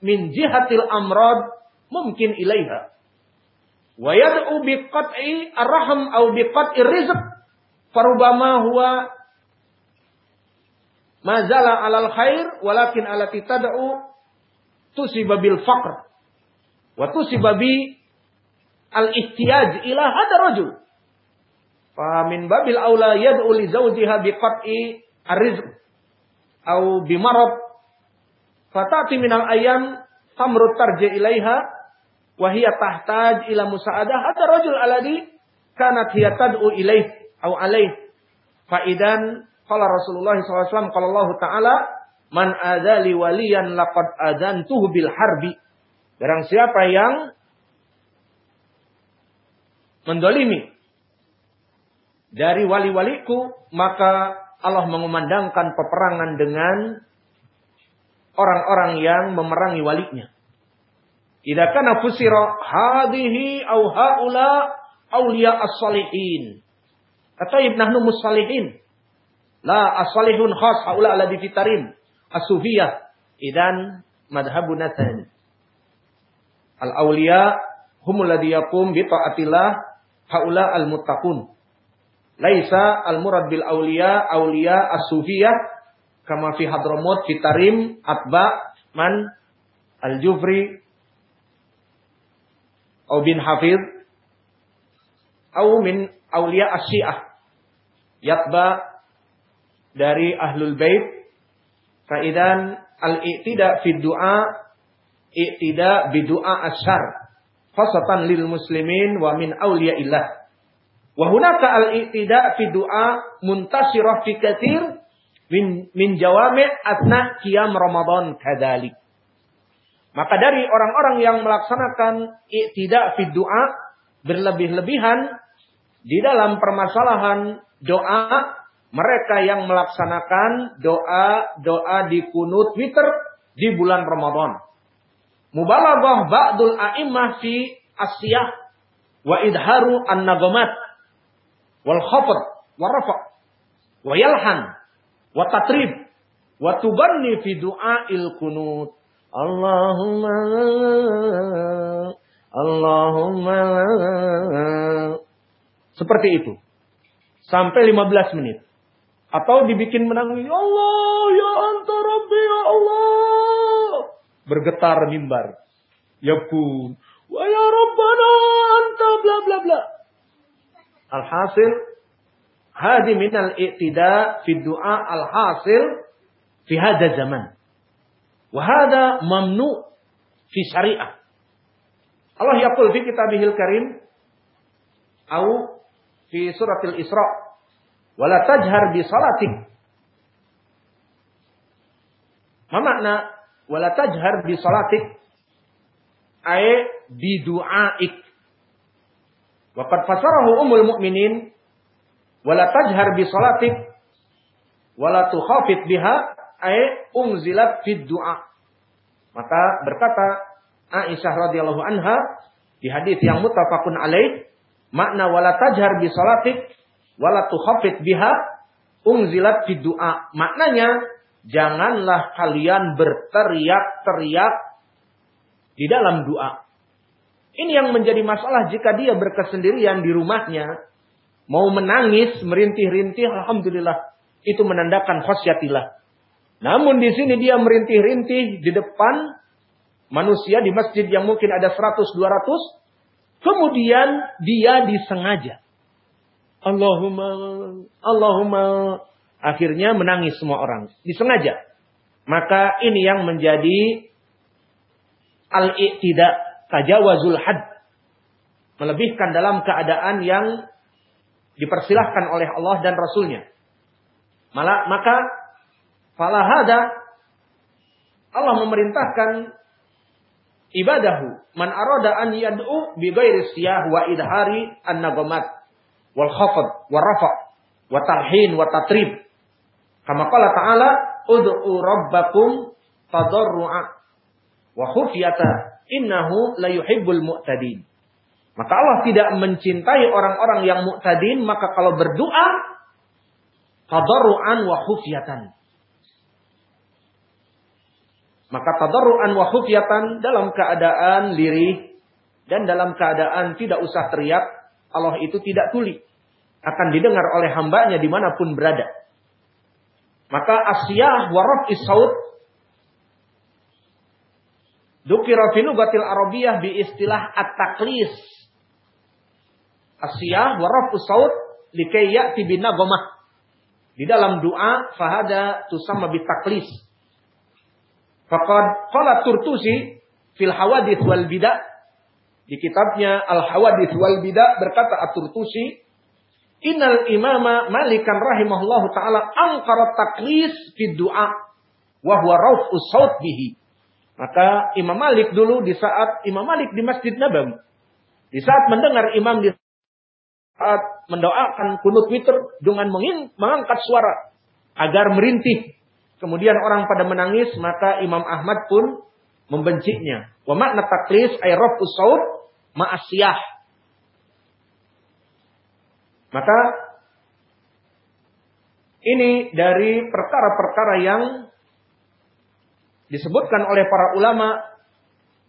min jihatil amrad mungkin ilaiha. Wa yad'u biqat'i arham au biqat'i rizq farubama huwa mazala alal khair walakin alati tad'u tusiba bil faqr wa tusiba bi al ihtiyaj ila hada rajul. Fa min babil aula yad'u li zawjiha bi qat'i ar-rizq au bi marad. Fatati min al ayam tamrut tarji ilaiha wa hiya tahtaj ila musa'adah hada rajul alladhi kanat hiya tad'u ilaih au alaih fa idan Qala Rasulullah SAW, kalau Allah Ta'ala, Man adali waliyan laqad adantuhu bil harbi. Barang siapa yang mendolimi dari wali-waliku, maka Allah mengumandangkan peperangan dengan orang-orang yang memerangi walinya. Idza kana fusira hadhihi au haula auliya as-salihin. Kata Ibnu Musalihin. La as-salihun khas haula alladhi fitarin as-sufiyah. Idan madhabuna tsani. Al-awliya humul ladzi yaqum bi ta'atillah haula al-muttaqun. Laisa al-murad bil awliya awliya as-sufiyah kama fi Hadramut fitarim atba man al-jufri au bin hafiz au min awliya as-syiah yatba dari ahlul bait kaidan al-i'tida fi du'a i'tida bi du'a asyar. Khasatan lil muslimin wa min awliyaillah wa hunaka al-i'tida fi du'a muntasirah fi katsir min min jawami' atna qiyam ramadan kadzalik maka dari orang-orang yang melaksanakan i'tida fi du'a berlebih-lebihan di dalam permasalahan doa mereka yang melaksanakan doa-doa di kunut witr di bulan Ramadan. Mubalaghah ba'dul a'immah fi asyah wa idharu an-nagamat wal khafr wa rafa wa yalhan wa tatrib wa tubanni fi il kunut. Allahumma Allahumma seperti itu. Sampai 15 menit. Atau dibikin menangis. Ya Allah, ya anta Rabbi, ya Allah. Bergetar mimbar. Ya pun. Wa ya Rabbana anta bla bla bla. Alhasil. Hadi minal i'tida fi du'a alhasil fi hada zaman. Wahada mamnu fi syariah. Allah yaqul fi kitabihil karim. Au fi suratil Isra' Wala tajhar bi salatik. Ma makna wala tajhar bi salatik? Ay bi du'aik. Wa qad fasarahu umul mu'minin wala tajhar bi salatik wala tukhafit biha ay unzilat fid du'a. Maka berkata Aisyah radhiyallahu anha di hadis yang muttafaqun alaih makna wala tajhar bi salatik wala tukhafit biha unzilat fi du'a. Maknanya janganlah kalian berteriak-teriak di dalam doa. Ini yang menjadi masalah jika dia berkesendirian di rumahnya, mau menangis, merintih-rintih, alhamdulillah, itu menandakan khasyatillah. Namun di sini dia merintih-rintih di depan manusia di masjid yang mungkin ada 100 200, kemudian dia disengaja Allahumma, Allahumma. Akhirnya menangis semua orang. Disengaja. Maka ini yang menjadi al-i'tida tajawazul had. melebihkan dalam keadaan yang dipersilahkan oleh Allah dan Rasulnya. Malah maka falahada Allah memerintahkan ibadahu man arada an yad'u bi ghairi siyah wa idhari an-nagamat wal khafd wa rafa wa talhin wa tatrib kama qala ta'ala ud'u rabbakum tadarru'a wa khufyata innahu la yuhibbul mu'tadin maka Allah tidak mencintai orang-orang yang mu'tadin, maka kalau berdoa tadarruan wa khufyatan. Maka tadarruan wa khufyatan dalam keadaan lirih dan dalam keadaan tidak usah teriak, Allah itu tidak tuli. Akan didengar oleh hambanya di mana pun berada. Maka asyah wa raf'is saut Dukira fi lugatil arabiyah bi istilah at-taqlis asyah wa rafu saut likai ya'ti binagomah. Di dalam doa fahada tusamma bitaklis. Faqad qala Turtusi fil hawadith wal bidah di kitabnya Al Hawadith wal Bidah berkata At-Turtusi Innal imama Malikan rahimahullahu taala angkara taklis fi du'a wa huwa raufu saut bihi. Maka Imam Malik dulu di saat Imam Malik di Masjid Nabawi di saat mendengar imam di saat mendoakan kunut witr dengan mengangkat suara agar merintih. Kemudian orang pada menangis, maka Imam Ahmad pun membencinya. Wa makna taklis ay rafu saut ma'asiyah. Maka ini dari perkara-perkara yang disebutkan oleh para ulama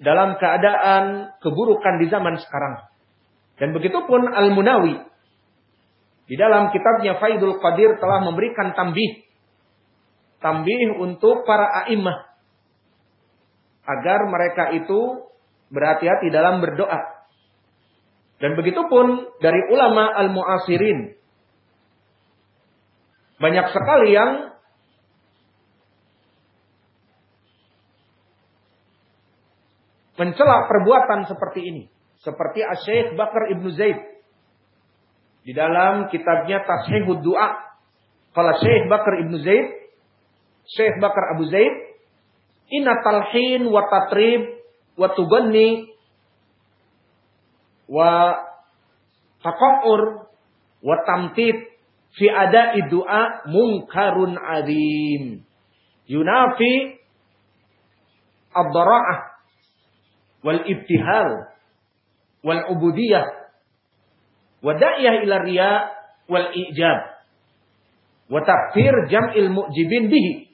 dalam keadaan keburukan di zaman sekarang. Dan begitu pun Al-Munawi di dalam kitabnya Faidul Qadir telah memberikan tambih. Tambih untuk para a'immah. Agar mereka itu berhati-hati dalam berdoa. Dan begitu pun dari ulama al-mu'asirin. Banyak sekali yang mencela perbuatan seperti ini. Seperti Syekh Bakar Ibnu Zaid. Di dalam kitabnya Tashihud Du'a. Kalau Syekh Bakar Ibnu Zaid. Syekh Bakar Abu Zaid. Inna talhin wa tatrib wa wa taqa'ur wa tamtid fi ada du'a mungkarun adim. Yunafi ad-dara'ah wal ibtihal wal ubudiyah wa da'iyah ila riya wal ijab wa takfir jam'il mu'jibin bihi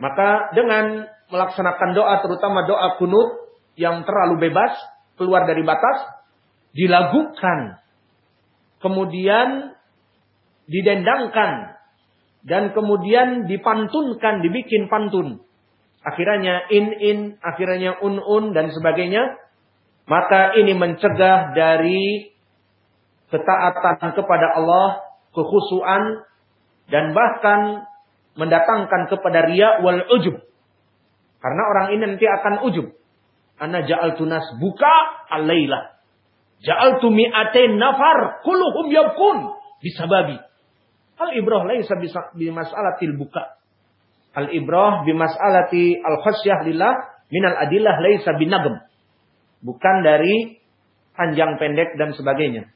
maka dengan melaksanakan doa terutama doa kunut yang terlalu bebas keluar dari batas dilakukan kemudian didendangkan dan kemudian dipantunkan dibikin pantun akhirnya in in akhirnya un un dan sebagainya maka ini mencegah dari ketaatan kepada Allah, kekhusuan dan bahkan mendatangkan kepada ria wal ujub. Karena orang ini nanti akan ujub. Ana ja'altu nas buka al-laila. Ja'altu mi'atain nafar kulluhum yabkun bisababi. Al-ibrah laisa bi mas'alatil buka. Al-ibrah bi mas'alati al-khasyah lillah minal adillah laisa binagm bukan dari panjang pendek dan sebagainya.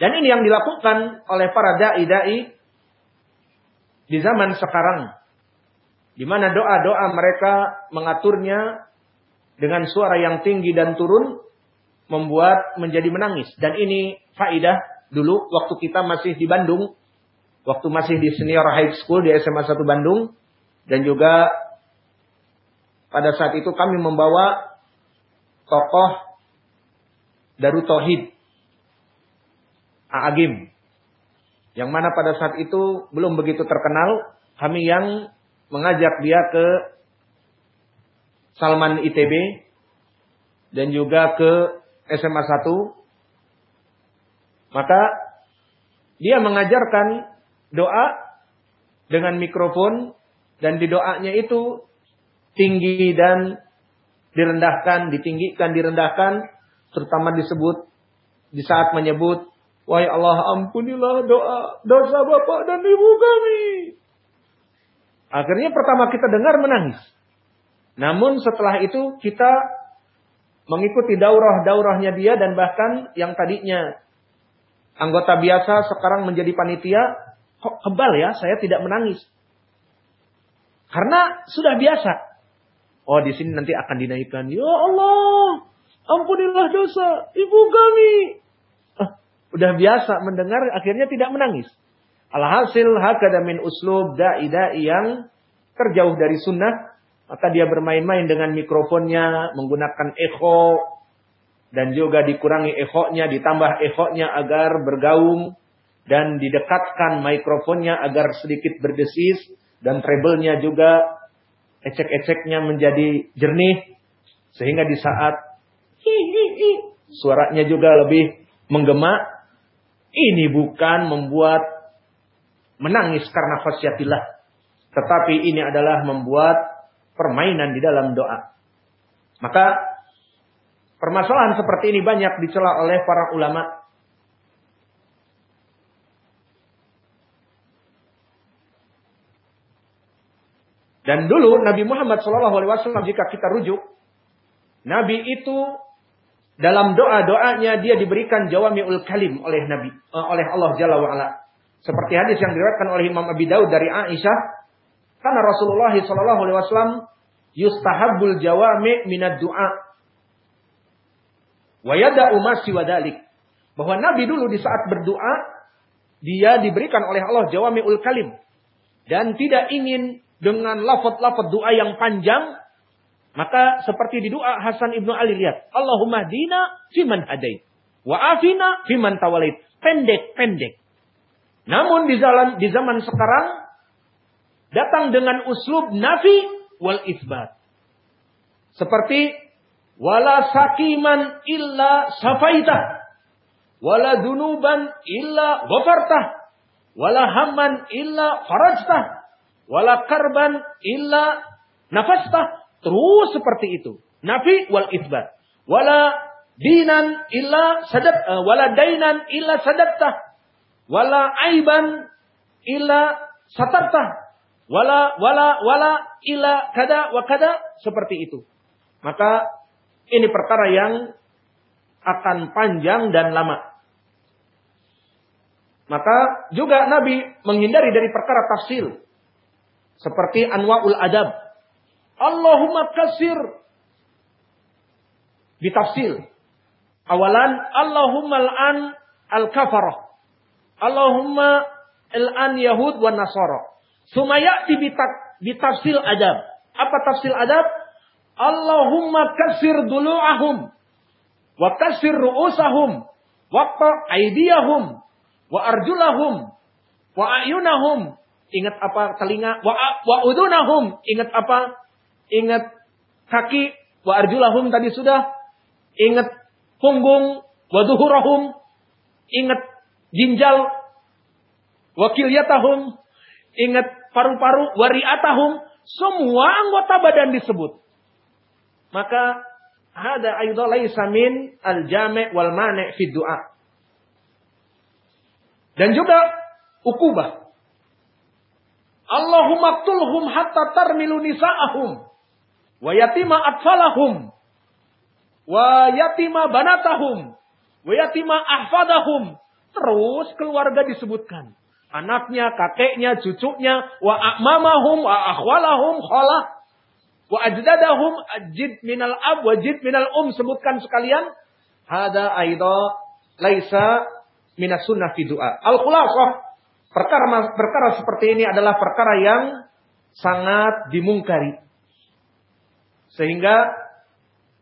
Dan ini yang dilakukan oleh para dai-dai di zaman sekarang. Di mana doa-doa mereka mengaturnya dengan suara yang tinggi dan turun membuat menjadi menangis. Dan ini faidah dulu waktu kita masih di Bandung, waktu masih di senior high school di SMA 1 Bandung dan juga pada saat itu kami membawa tokoh Darut Tauhid Aagim yang mana pada saat itu belum begitu terkenal kami yang mengajak dia ke Salman ITB dan juga ke SMA 1 maka dia mengajarkan doa dengan mikrofon dan di doanya itu tinggi dan direndahkan, ditinggikan, direndahkan terutama disebut di saat menyebut Wahai Allah ampunilah doa dosa bapak dan ibu kami. Akhirnya pertama kita dengar menangis. Namun setelah itu kita mengikuti daurah-daurahnya dia dan bahkan yang tadinya anggota biasa sekarang menjadi panitia, kok kebal ya saya tidak menangis. Karena sudah biasa. Oh di sini nanti akan dinaikkan. Ya Allah, ampunilah dosa ibu kami. Ah, udah biasa mendengar akhirnya tidak menangis. Alhasil hakada min uslub da'i-da'i yang terjauh dari sunnah maka dia bermain-main dengan mikrofonnya, menggunakan echo, dan juga dikurangi echo-nya, ditambah echo-nya agar bergaung, dan didekatkan mikrofonnya agar sedikit berdesis, dan treble-nya juga ecek-eceknya menjadi jernih, sehingga di saat suaranya juga lebih menggema. Ini bukan membuat menangis karena khasyatillah. Tetapi ini adalah membuat permainan di dalam doa. Maka permasalahan seperti ini banyak dicela oleh para ulama. Dan dulu Nabi Muhammad SAW jika kita rujuk, Nabi itu dalam doa-doanya dia diberikan jawamiul kalim oleh Nabi, eh, oleh Allah Jalla wa'ala. Seperti hadis yang diriwayatkan oleh Imam Abi Daud dari Aisyah karena Rasulullah Shallallahu Alaihi Wasallam yustahabul jawami minat doa. Wayada umasi wadalik. Bahwa Nabi dulu di saat berdoa, dia diberikan oleh Allah jawami ul kalim. Dan tidak ingin dengan lafad-lafad doa yang panjang. Maka seperti di doa Hasan ibnu Ali lihat. Allahumma dina fiman hadait. Wa afina fiman tawalid. Pendek-pendek. Namun di zaman, di zaman sekarang datang dengan uslub nafi wal isbat. Seperti wala sakiman illa safaitah wala dunuban illa ghafartah. Wala hamman illa farajtah. Wala karban illa nafastah. Terus seperti itu. Nafi wal isbat. Wala dinan illa sadab uh, wala dainan illa sadabtah wala aiban illa satartah wala wala wala ila kada wa kada seperti itu. Maka ini perkara yang akan panjang dan lama. Maka juga Nabi menghindari dari perkara tafsir. Seperti anwa'ul adab. Allahumma kasir. Ditafsir. Awalan Allahumma al'an al-kafarah. Allahumma al'an Yahud wa Nasara. Sumayati bitafsil adab. Apa tafsil adab? Allahumma kasir dulu'ahum. Wa kasir ru'usahum. Wa aidiyahum. Wa arjulahum. Wa ayunahum. Ingat apa telinga? Wa, wa udunahum. Ingat apa? Ingat kaki. Wa arjulahum tadi sudah. Ingat punggung. Wa duhurahum. Ingat ginjal. Wa kilyatahum Ingat paru-paru, wariatahum, semua anggota badan disebut. Maka ada aidan laisa min al-jami' wal mani' fi du'a. Dan juga ukubah. Allahumma qtulhum hatta tarmilu nisa'ahum wa yatima atfalahum wa yatima banatahum wa yatima ahfadahum. Terus keluarga disebutkan anaknya, kakeknya, cucunya, wa a'mamahum, wa akhwalahum, khala, wa ajdadahum, ajid minal ab, wa jid minal um, sebutkan sekalian. Hada aida laisa minas sunnah fi du'a. Al-khulasah, perkara, perkara seperti ini adalah perkara yang sangat dimungkari. Sehingga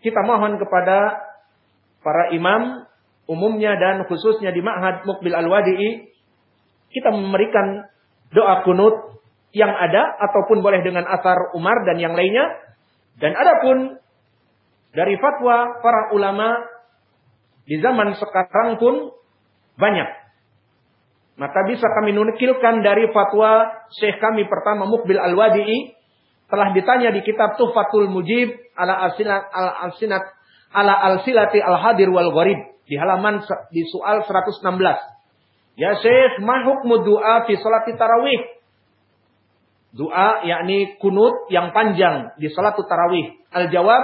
kita mohon kepada para imam umumnya dan khususnya di Ma'had Mukbil Al-Wadi'i kita memberikan doa kunut yang ada ataupun boleh dengan asar Umar dan yang lainnya. Dan adapun dari fatwa para ulama di zaman sekarang pun banyak. Maka bisa kami nukilkan dari fatwa Syekh kami pertama Mukbil Al-Wadi'i telah ditanya di kitab Tuhfatul Mujib ala Alsinat al ala al-silati al-hadir wal gharib di halaman di soal 116. Ya Syekh, ma hukmu doa fi salati tarawih? Doa yakni kunut yang panjang di salat tarawih. Al-jawab,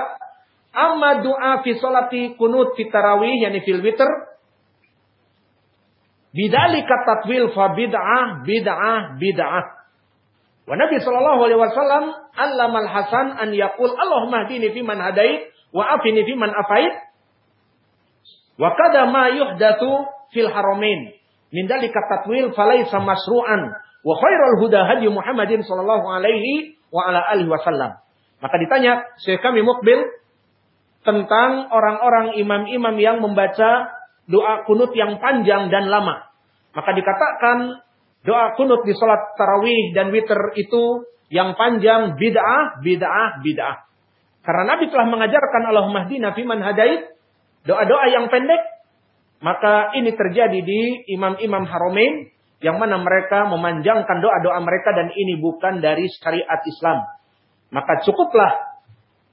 amma doa fi salati kunut fi tarawih yakni fil witr Bidalika tatwil fa bid'ah bid'ah bid'ah. Wa Nabi sallallahu alaihi wasallam allamal Hasan an yaqul Allahumma hdini fi man hadait wa afini fi man afait. Wa kada ma yuhdatsu fil haramain. Min dalika tatwil falaysa masru'an wa khairul huda hadi Muhammadin sallallahu alaihi wa ala alihi wasallam. Maka ditanya Syekh kami Mukbil tentang orang-orang imam-imam yang membaca doa kunut yang panjang dan lama. Maka dikatakan doa kunut di salat tarawih dan witir itu yang panjang bid'ah, bid'ah, bid'ah. Karena Nabi telah mengajarkan Allahumma hdina fiman hadait, doa-doa yang pendek, maka ini terjadi di imam-imam haromain yang mana mereka memanjangkan doa-doa mereka dan ini bukan dari syariat Islam. Maka cukuplah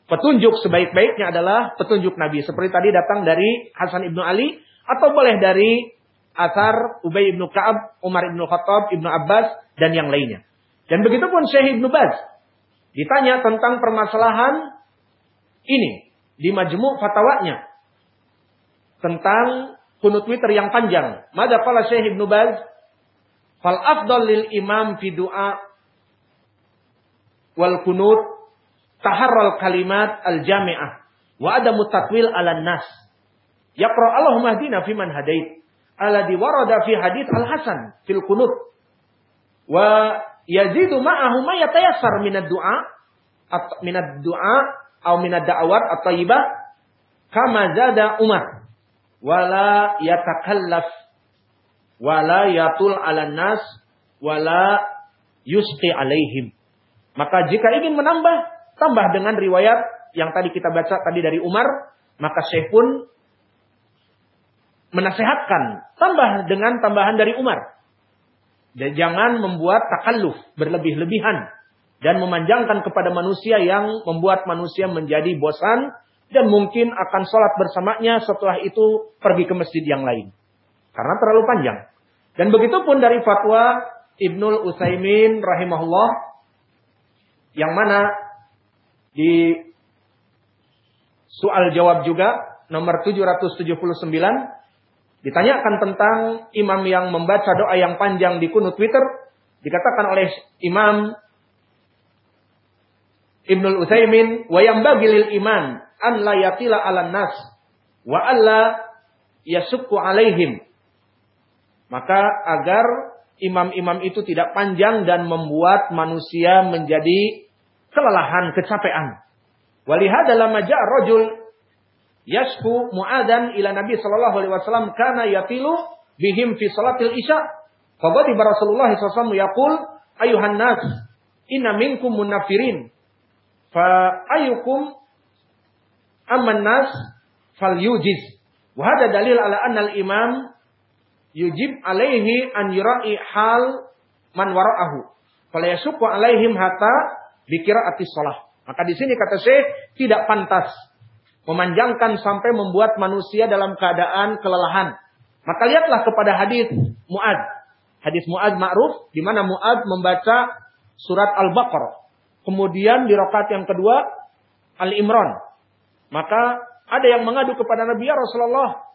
petunjuk sebaik-baiknya adalah petunjuk Nabi. Seperti tadi datang dari Hasan ibnu Ali atau boleh dari Asar Ubay ibnu Kaab, Umar ibnu Khattab, ibnu Abbas, dan yang lainnya. Dan begitu pun Syekh ibnu Baz. Ditanya tentang permasalahan ini di majmu fatwanya tentang kunut witir yang panjang. Mada qala Syekh ibnu Baz? Fal afdal lil imam fi du'a wal kunut taharral kalimat al jami'ah wa adamu tatwil ala nas. Yaqra Allahumma hdina fiman hadait alladhi warada fi hadits al-Hasan fil qunut wa yazidu ma'ahu ma yatayassar min ad-du'a min ad-du'a atau min ad-da'awat at-thayyibah kama zada Umar wala yatakallaf. Wala yatul 'ala nas. Wala yusqi alaihim. Maka jika ingin menambah tambah dengan riwayat yang tadi kita baca tadi dari Umar maka Syekh pun menasehatkan tambah dengan tambahan dari Umar. Dan jangan membuat takalluf berlebih-lebihan dan memanjangkan kepada manusia yang membuat manusia menjadi bosan dan mungkin akan sholat bersamanya setelah itu pergi ke masjid yang lain. Karena terlalu panjang. Dan begitu pun dari fatwa Ibnul Utsaimin rahimahullah yang mana di soal jawab juga nomor 779 Ditanyakan tentang imam yang membaca doa yang panjang di kunut Twitter, dikatakan oleh Imam Ibnul Utsaimin, "Wa yambaghi lil iman an la yatila 'alan nas wa alla yasukku alaihim." Maka agar imam-imam itu tidak panjang dan membuat manusia menjadi kelelahan, kecapean. Walihada lama ja'a rajul yasku muadan ila Nabi sallallahu alaihi wasallam kana yatilu bihim fi salatil isya. Faqad Rasulullah sallallahu yaqul ayuhan nas inna minkum munafirin fa ayukum amman nas fal yujiz. Wa hada dalil ala anna al imam yujib alaihi an yura'i hal man wara'ahu. Fala yasukku alaihim hatta bikira atis salah. Maka di sini kata Syekh tidak pantas memanjangkan sampai membuat manusia dalam keadaan kelelahan. Maka lihatlah kepada hadis Muad. Hadis Muad ma'ruf di mana Muad membaca surat Al-Baqarah. Kemudian di rakaat yang kedua Al-Imran. Maka ada yang mengadu kepada Nabi ya Rasulullah.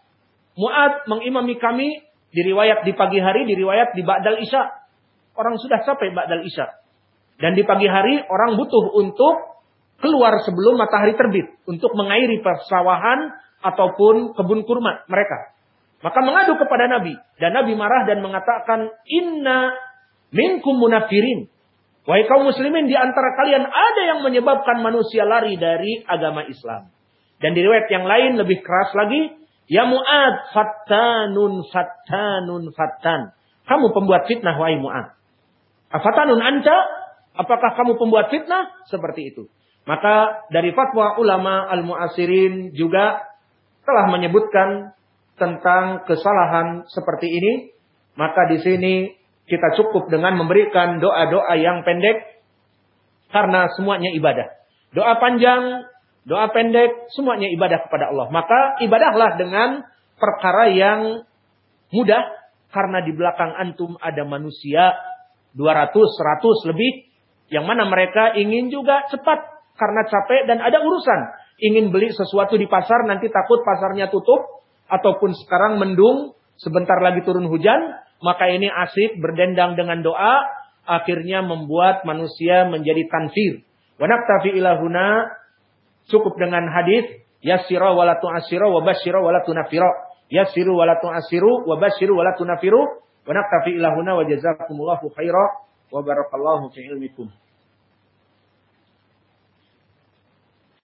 Muad mengimami kami di riwayat di pagi hari, di riwayat di Ba'dal Isya. Orang sudah sampai Ba'dal Isya. Dan di pagi hari orang butuh untuk keluar sebelum matahari terbit untuk mengairi persawahan ataupun kebun kurma mereka. Maka mengadu kepada Nabi dan Nabi marah dan mengatakan inna minkum munafirin. Wahai kaum muslimin di antara kalian ada yang menyebabkan manusia lari dari agama Islam. Dan di riwayat yang lain lebih keras lagi, ya Muad fattanun fattanun fattan. Kamu pembuat fitnah wahai Muad. Afatanun anta? Apakah kamu pembuat fitnah? Seperti itu. Maka dari fatwa ulama al-mu'asirin juga telah menyebutkan tentang kesalahan seperti ini. Maka di sini kita cukup dengan memberikan doa-doa yang pendek karena semuanya ibadah. Doa panjang doa pendek, semuanya ibadah kepada Allah. Maka ibadahlah dengan perkara yang mudah karena di belakang antum ada manusia 200, 100 lebih yang mana mereka ingin juga cepat karena capek dan ada urusan. Ingin beli sesuatu di pasar nanti takut pasarnya tutup ataupun sekarang mendung, sebentar lagi turun hujan, maka ini asik berdendang dengan doa akhirnya membuat manusia menjadi tanfir. Wa naktafi ilahuna cukup dengan hadis yassira wala tu'assira wa basyira wala tunafira. Yassiru wala tu'assiru wa basyiru wala tunafiru. Wa naktafi ilahuna wa jazakumullahu khaira wa barakallahu fi ilmikum.